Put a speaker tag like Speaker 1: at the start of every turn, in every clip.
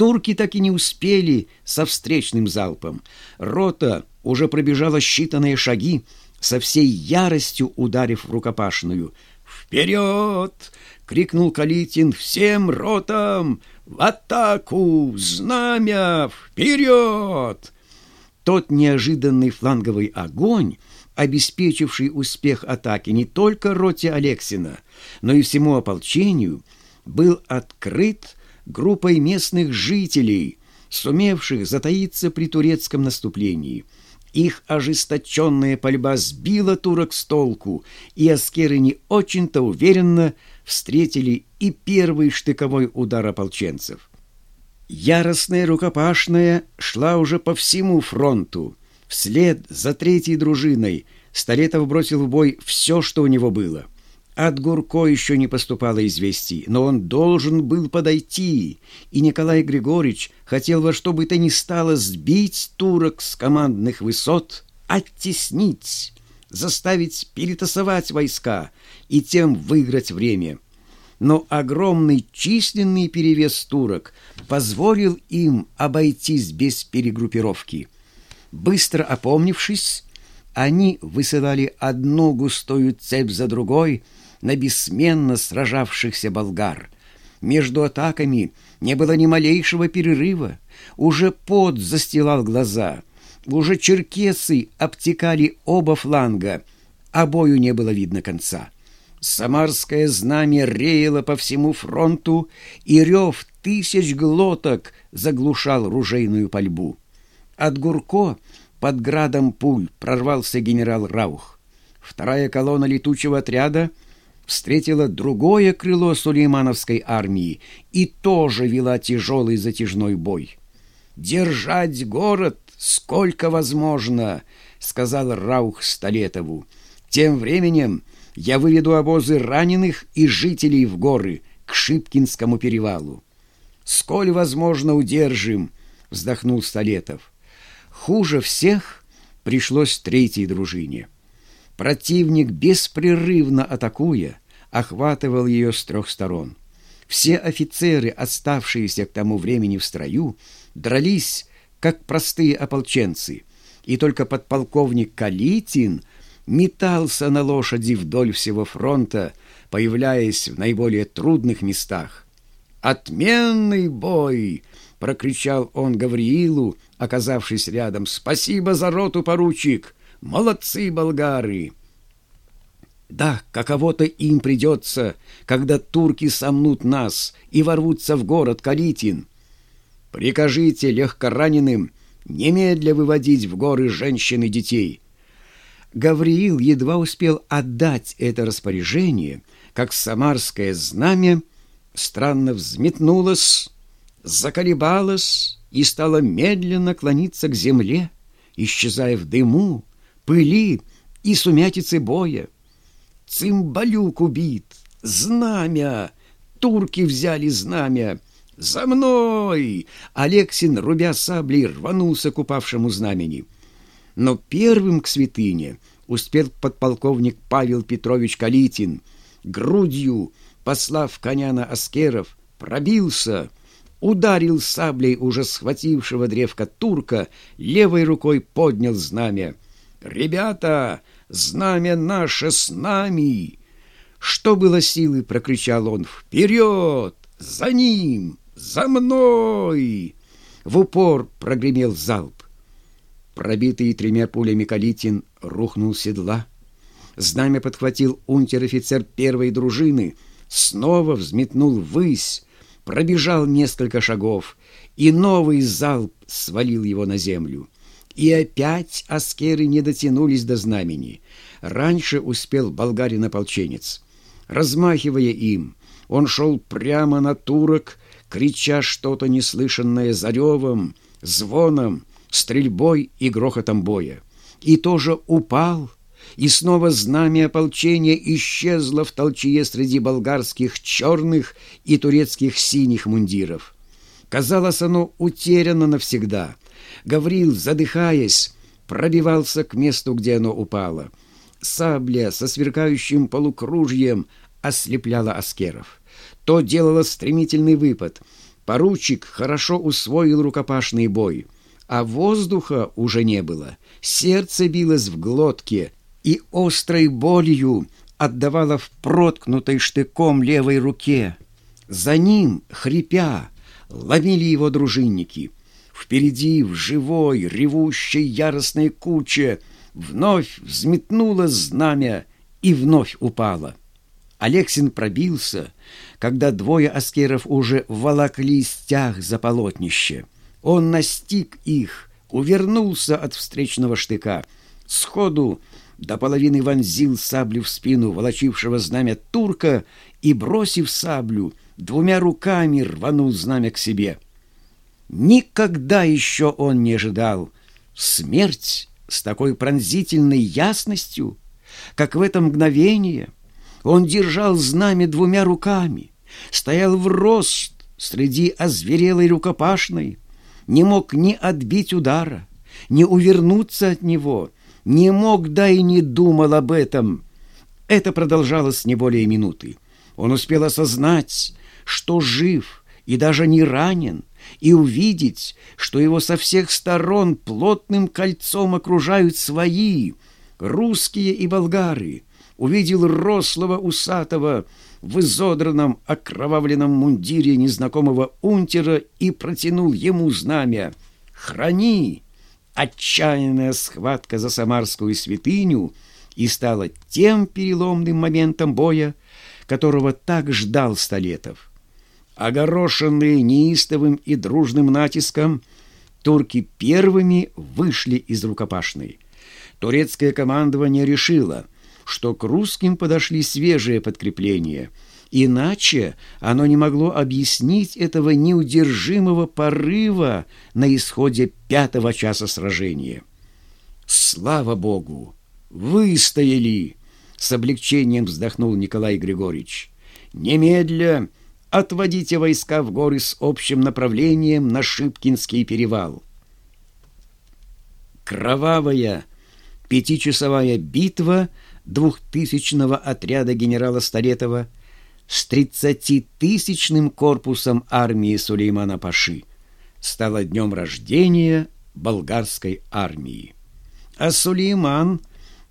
Speaker 1: Турки так и не успели со встречным залпом. Рота уже пробежала считанные шаги, со всей яростью ударив в рукопашную. «Вперед!» — крикнул Калитин. «Всем ротам! В атаку! Знамя! Вперед!» Тот неожиданный фланговый огонь, обеспечивший успех атаки не только роте Алексина, но и всему ополчению, был открыт группой местных жителей, сумевших затаиться при турецком наступлении. Их ожесточенная пальба сбила турок с толку, и аскеры не очень-то уверенно встретили и первый штыковой удар ополченцев. Яростная рукопашная шла уже по всему фронту. Вслед за третьей дружиной Столетов бросил в бой все, что у него было — от Гурко еще не поступало известий, но он должен был подойти, и Николай Григорьевич хотел во что бы то ни стало сбить турок с командных высот, оттеснить, заставить перетасовать войска и тем выиграть время. Но огромный численный перевес турок позволил им обойтись без перегруппировки. Быстро опомнившись, они высылали одну густую цепь за другой – на бессменно сражавшихся болгар. Между атаками не было ни малейшего перерыва. Уже пот застилал глаза. Уже черкесы обтекали оба фланга, а бою не было видно конца. Самарское знамя реяло по всему фронту, и рев тысяч глоток заглушал ружейную пальбу. От Гурко под градом пуль прорвался генерал Раух. Вторая колонна летучего отряда — встретила другое крыло Сулеймановской армии и тоже вела тяжелый затяжной бой. «Держать город сколько возможно», — сказал Раух Столетову. «Тем временем я выведу обозы раненых и жителей в горы к Шипкинскому перевалу». «Сколь возможно удержим», — вздохнул Столетов. «Хуже всех пришлось третьей дружине». Противник, беспрерывно атакуя, охватывал ее с трех сторон. Все офицеры, оставшиеся к тому времени в строю, дрались, как простые ополченцы, и только подполковник Калитин метался на лошади вдоль всего фронта, появляясь в наиболее трудных местах. «Отменный бой!» — прокричал он Гавриилу, оказавшись рядом. «Спасибо за роту, поручик! Молодцы, болгары!» Да, каково-то им придется, когда турки сомнут нас и ворвутся в город Калитин. Прикажите легкораненым немедля выводить в горы женщин и детей. Гавриил едва успел отдать это распоряжение, как самарское знамя странно взметнулось, заколебалось и стало медленно клониться к земле, исчезая в дыму, пыли и сумятице боя. Цимбалюк убит! Знамя! Турки взяли знамя! За мной!» Алексин, рубя саблей, рванулся к упавшему знамени. Но первым к святыне успел подполковник Павел Петрович Калитин. Грудью, послав коня на аскеров, пробился, ударил саблей уже схватившего древка турка, левой рукой поднял знамя. «Ребята, знамя наше с нами!» Что было силы, прокричал он, «Вперед! За ним! За мной!» В упор прогремел залп. Пробитый тремя пулями Калитин рухнул седла. Знамя подхватил унтер-офицер первой дружины, снова взметнул ввысь, пробежал несколько шагов, и новый залп свалил его на землю. И опять аскеры не дотянулись до знамени. Раньше успел болгарин-ополченец. Размахивая им, он шел прямо на турок, крича что-то неслышанное заревом, звоном, стрельбой и грохотом боя. И тоже упал, и снова знамя ополчения исчезло в толчье среди болгарских черных и турецких синих мундиров. Казалось, оно утеряно навсегда — Гаврил, задыхаясь, пробивался к месту, где оно упало. Сабля со сверкающим полукружьем ослепляла аскеров. То делала стремительный выпад, Поручик хорошо усвоил рукопашный бой, а воздуха уже не было. Сердце билось в глотке и острой болью отдавало в проткнутой штыком левой руке. За ним, хрипя, ловили его дружинники. Впереди, в живой, ревущей яростной куче, вновь взметнуло знамя и вновь упало. Алексин пробился, когда двое аскеров уже волокли стяг за полотнище. Он настиг их, увернулся от встречного штыка. Сходу до половины вонзил саблю в спину волочившего знамя турка и, бросив саблю, двумя руками рванул знамя к себе. Никогда еще он не ожидал смерть с такой пронзительной ясностью, как в это мгновение — он держал знамя двумя руками, стоял в рост среди озверелой рукопашной, не мог ни отбить удара, ни увернуться от него, не мог, да и не думал об этом. Это продолжалось не более минуты. Он успел осознать, что жив и даже не ранен, и увидеть, что его со всех сторон плотным кольцом окружают свои, русские и болгары — увидел рослого усатого в изодранном окровавленном мундире незнакомого унтера и протянул ему знамя. «Храни!» Отчаянная схватка за самарскую святыню и стала тем переломным моментом боя, которого так ждал Столетов. Огорошенные неистовым и дружным натиском, турки первыми вышли из рукопашной. Турецкое командование решило — что к русским подошли свежие подкрепления. Иначе оно не могло объяснить этого неудержимого порыва на исходе пятого часа сражения. «Слава Богу! Выстояли!» — с облегчением вздохнул Николай Григорьевич. «Немедля отводите войска в горы с общим направлением на Шипкинский перевал». Кровавая пятичасовая битва — двухтысячного отряда генерала Старетова с тридцатитысячным корпусом армии Сулеймана Паши стало днем рождения болгарской армии. А Сулейман,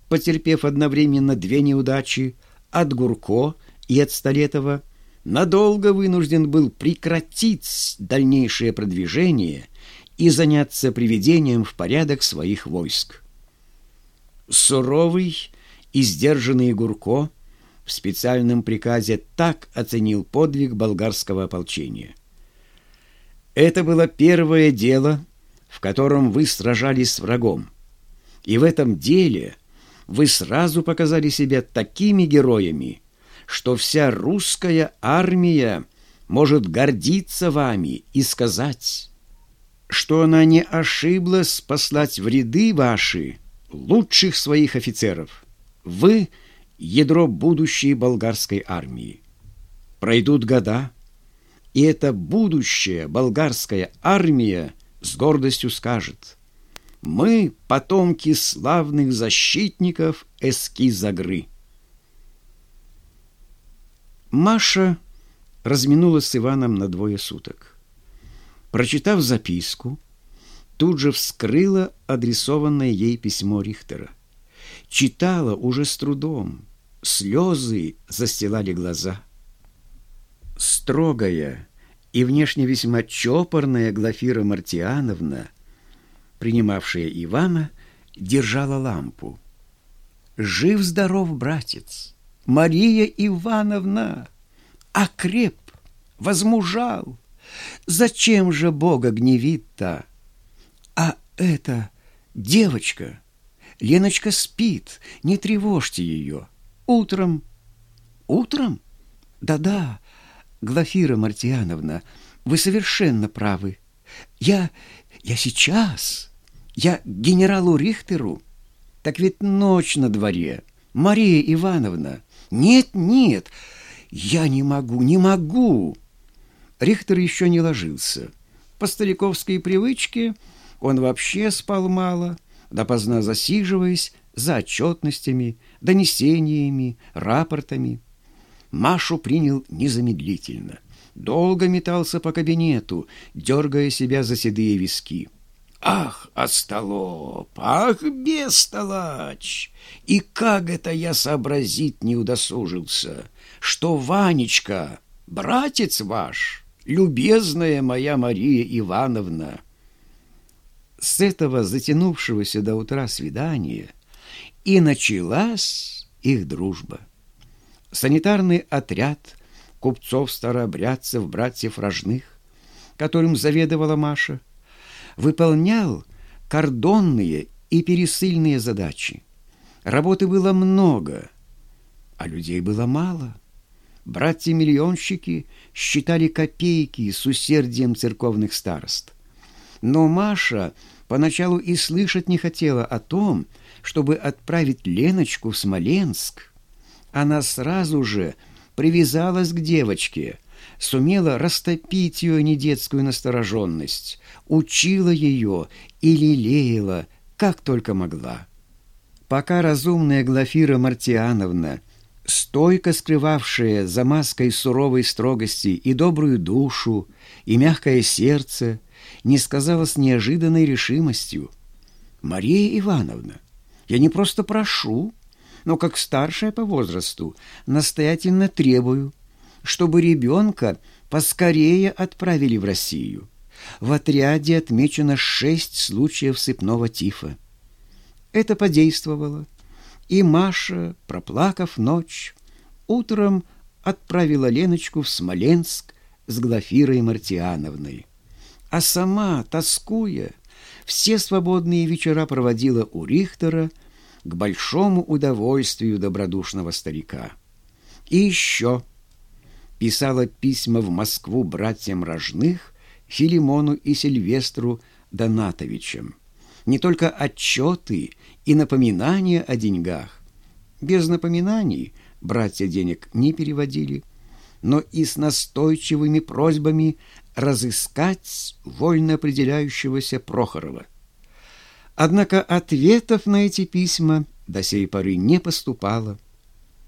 Speaker 1: потерпев одновременно две неудачи от Гурко и от Старетова, надолго вынужден был прекратить дальнейшее продвижение и заняться приведением в порядок своих войск. Суровый и сдержанный Гурко в специальном приказе так оценил подвиг болгарского ополчения. Это было первое дело, в котором вы сражались с врагом. И в этом деле вы сразу показали себя такими героями, что вся русская армия может гордиться вами и сказать, что она не ошиблась послать в ряды ваши лучших своих офицеров. Вы — ядро будущей болгарской армии. Пройдут года, и эта будущая болгарская армия с гордостью скажет «Мы — потомки славных защитников Эскизагры». Маша разминулась с Иваном на двое суток. Прочитав записку, тут же вскрыла адресованное ей письмо Рихтера читала уже с трудом. Слезы застилали глаза. Строгая и внешне весьма чопорная Глафира Мартиановна, принимавшая Ивана, держала лампу. «Жив-здоров, братец! Мария Ивановна! Окреп! Возмужал! Зачем же Бога гневит-то? А эта девочка...» Леночка спит, не тревожьте ее. Утром... Утром? Да-да, Глафира Мартьяновна, вы совершенно правы. Я... я сейчас... Я генералу Рихтеру. Так ведь ночь на дворе. Мария Ивановна. Нет, нет, я не могу, не могу. Рихтер еще не ложился. По стариковской привычке он вообще спал мало — допоздна засиживаясь за отчетностями, донесениями, рапортами. Машу принял незамедлительно. долго метался по кабинету, дергая себя за седые виски. «Ах, остолоп! Ах, бестолочь! И как это я сообразить не удосужился, что Ванечка, братец ваш, любезная моя Мария Ивановна!» С этого затянувшегося до утра свидания и началась их дружба. Санитарный отряд купцов-старообрядцев, братьев Рожных, которым заведовала Маша, выполнял кордонные и пересыльные задачи. Работы было много, а людей было мало. Братья-миллионщики считали копейки с усердием церковных старост. Но Маша поначалу и слышать не хотела о том, чтобы отправить Леночку в Смоленск. Она сразу же привязалась к девочке, сумела растопить ее недетскую настороженность, учила ее и лелеяла, как только могла. Пока разумная Глафира Мартиановна, стойко скрывавшая за маской суровой строгости и добрую душу, и мягкое сердце, не сказала с неожиданной решимостью. «Мария Ивановна, я не просто прошу, но как старшая по возрасту настоятельно требую, чтобы ребенка поскорее отправили в Россию. В отряде отмечено шесть случаев сыпного тифа. Это подействовало, и Маша, проплакав ночь, утром отправила Леночку в Смоленск с Глафирой Мартиановной. А сама, тоскуя, все свободные вечера проводила у Рихтера к большому удовольствию добродушного старика. И еще писала письма в Москву братьям Рожных, Филимону и Сильвестру Донатовичам. Не только отчеты и напоминания о деньгах. Без напоминаний братья денег не переводили, но и с настойчивыми просьбами разыскать вольно определяющегося Прохорова. Однако ответов на эти письма до сей поры не поступало –